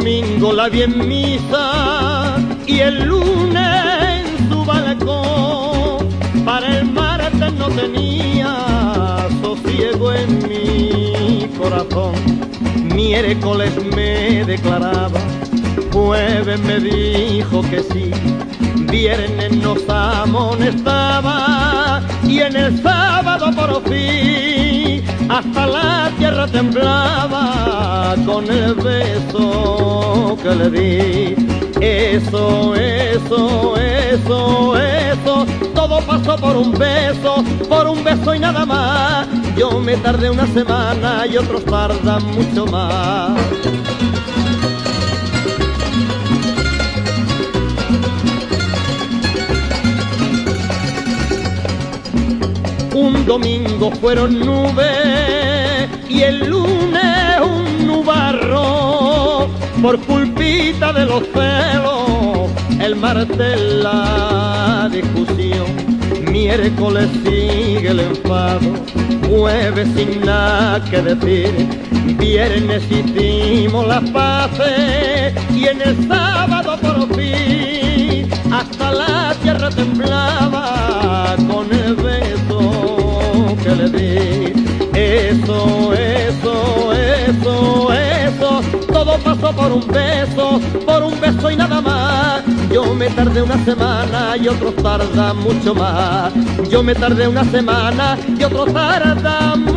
domingo la vi misa y el lunes en su balcón. Para el martes no tenía sosiego en mi corazón. Miércoles me declaraba, jueves me dijo que sí, viernes nos amonestaba y en el sábado por fin hasta la tierra temblaba con el beso que le di. Eso, eso, eso, eso, todo pasó por un beso, por un beso y nada más. Yo me tardé una semana y otros tardan mucho más. Un domingo fueron nubes y el lunes por culpita de los celos. El martes la discusión, miércoles sigue el enfado, jueves sin nada que decir, viernes hicimos las paces y en el sábado por fin hasta la tierra temblaba por un beso, por un beso y nada más. Yo me tardé una semana y otros tardan mucho más. Yo me tardé una semana y otros tardan.